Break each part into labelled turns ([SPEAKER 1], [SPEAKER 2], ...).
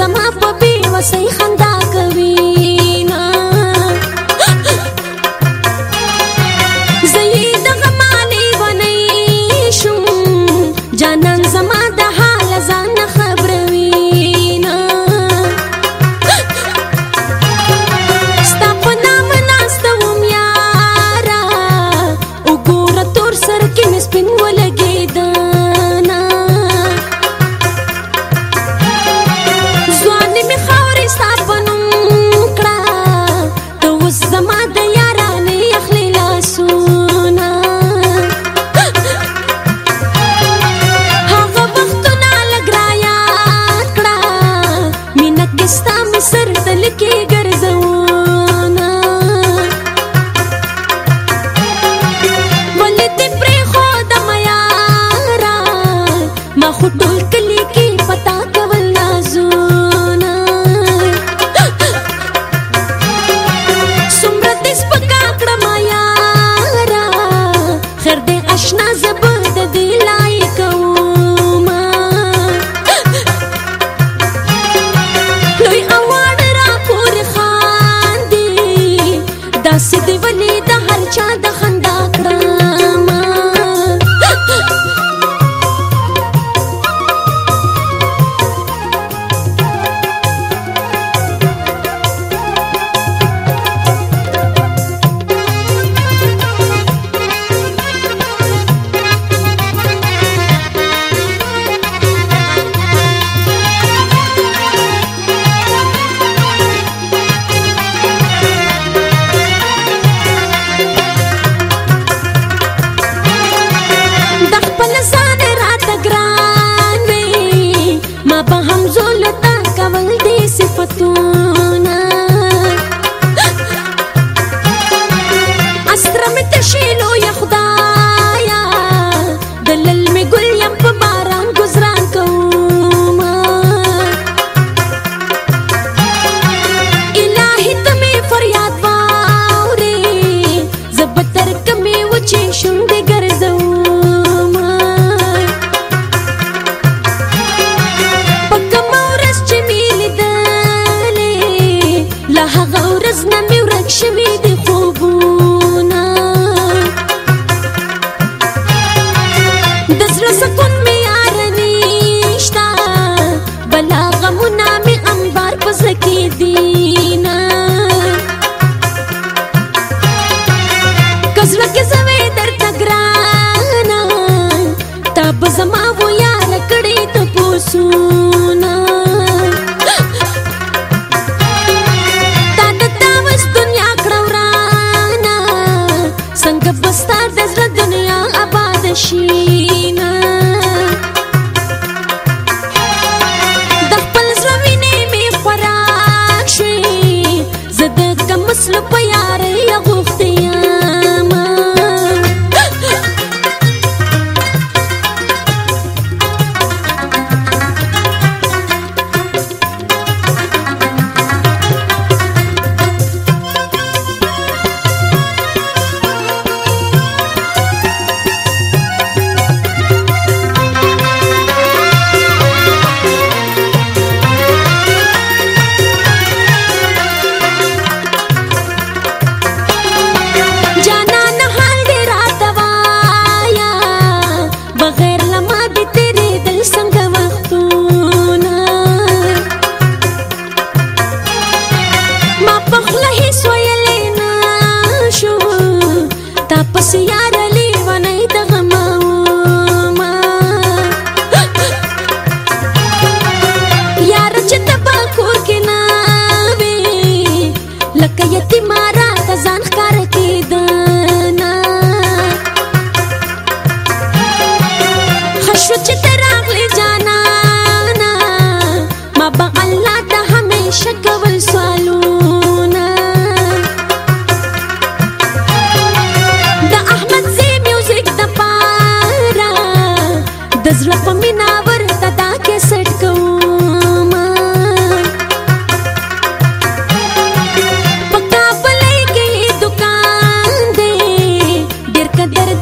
[SPEAKER 1] زما په بي وسې خندا کوي رب زما و یا لکړې ته پوسو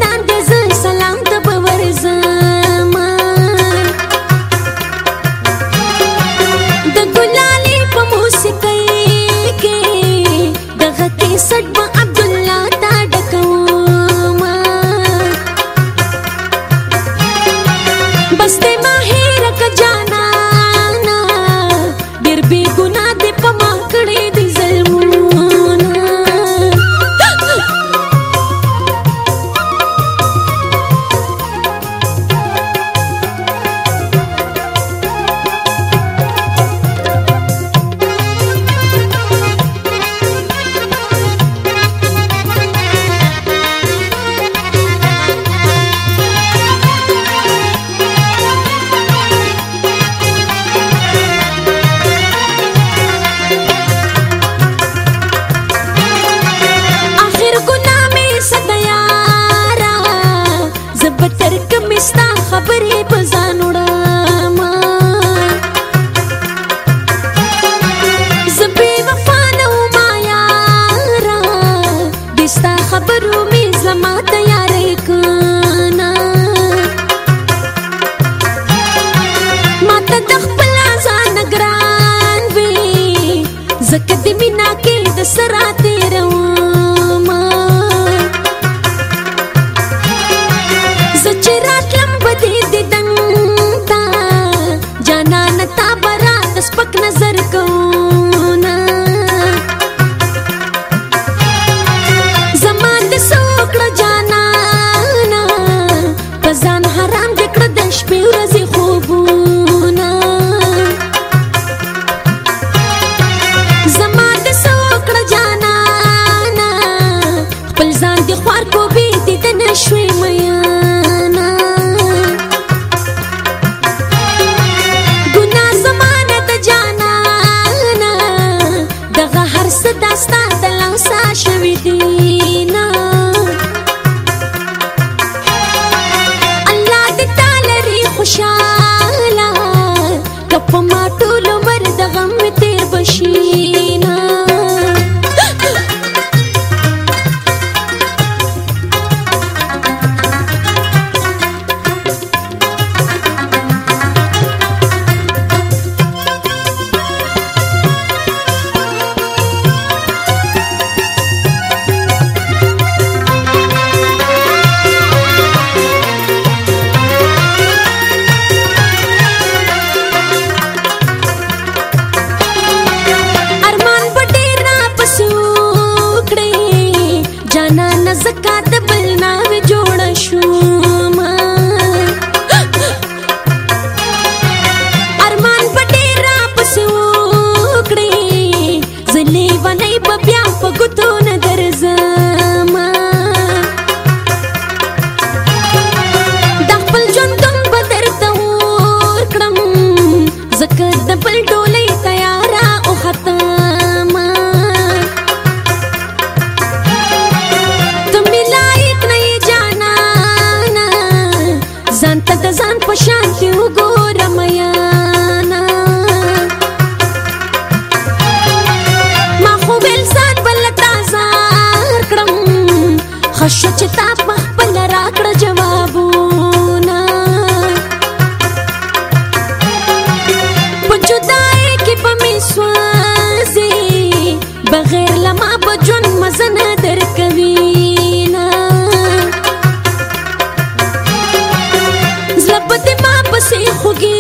[SPEAKER 1] தான் ګمونه زما د سوکړه جانا نه پزان حرام د کړه د شپې ورځې خوبونه زما د سوکړه جانا نه خپل ځان د خوار کو به دې نه شوي مې saca بغیر لما په ژوند مزه نه درکوي نه زلبته ما پسې خوږي